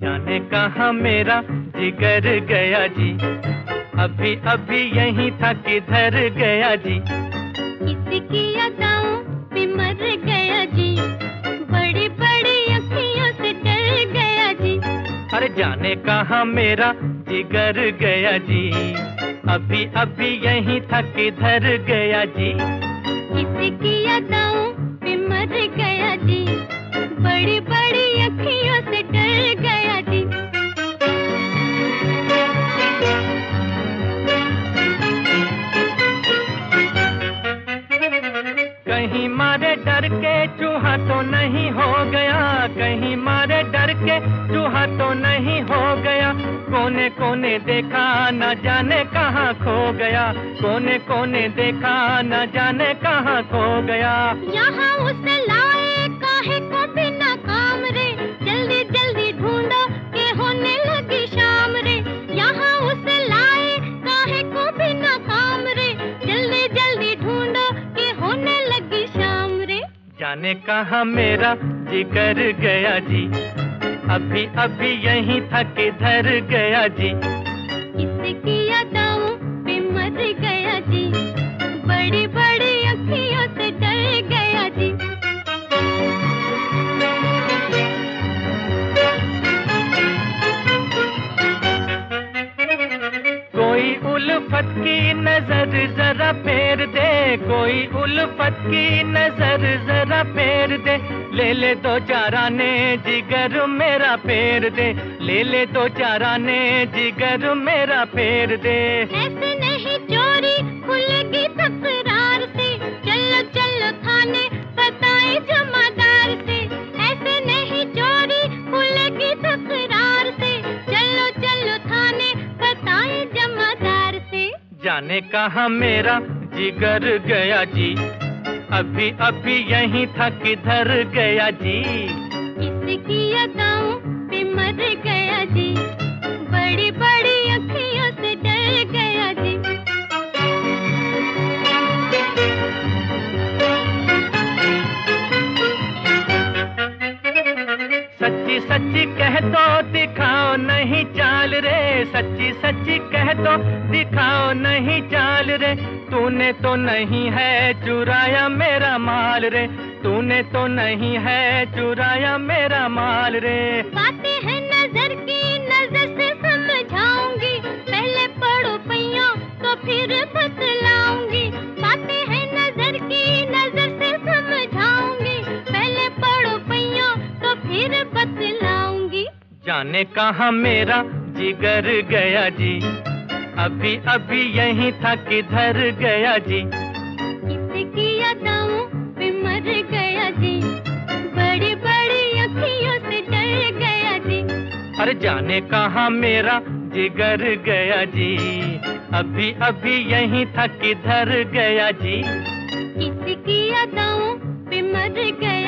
जाने कहा मेरा जिगर गया जी। अभी अभी यही था किधर गया जी। किसकी अदाओं पे मर गया जी। बड़ी बड़ी अखियों से डर गया जी। अरे जाने कहा मेरा जिगर गया जी। अभी अभी यही था किधर गया जी। किसकी अदाओं कहीं मारे डर के चूहा तो नहीं हो गया, कहीं मारे डर के चूहा तो नहीं हो गया। कोने कोने देखा न जाने कहाँ खो गया कोने कोने देखा न जाने कहाँ खो गया। यहाँ उसे जाने कहा मेरा जिगर गया जी। अभी अभी यही था धर गया जी। किसकी उल्फत की नज़र जरा फेर दे, कोई उल्फत की नज़र जरा फेर दे। ले ले दो चाराने जिगर मेरा फेर दे, ले ले चारा ने जिगर मेरा फेर दे। ऐसे नहीं चोरी खुलेगी तकरार कहा मेरा जिगर गया जी। अभी अभी यही था किधर गया जी। किसकी अदाओं पे मर गया जी। बड़ी बड़ी अखियों से डर गया जी। सच्ची सच्ची कह दो नहीं चाल रे सच्ची सच्ची कह दो दिखाओ नहीं चाल रे। तूने तो नहीं है चुराया मेरा माल रे। तूने तो नहीं है चुराया मेरा माल रे। बातें हैं नज़र की नज़र से समझाऊँगी। पहले पढ़ो पैया तो फिर बतलाऊँगी। बातें हैं नज़र की नज़र से समझाऊँगी। पहले पढ़ो पैया तो फिर बतलाऊँगी। जाने कहा मेरा जिगर गया जी। अभी अभी यही था किधर गया जी। किसकी अदाओं पे मर गया जी। बड़ी बड़ी अखियों से डर गया जी। अरे जाने कहा मेरा जिगर गया जी। अभी अभी यही था किधर गया जी। किसकी अदाओं पे मर गया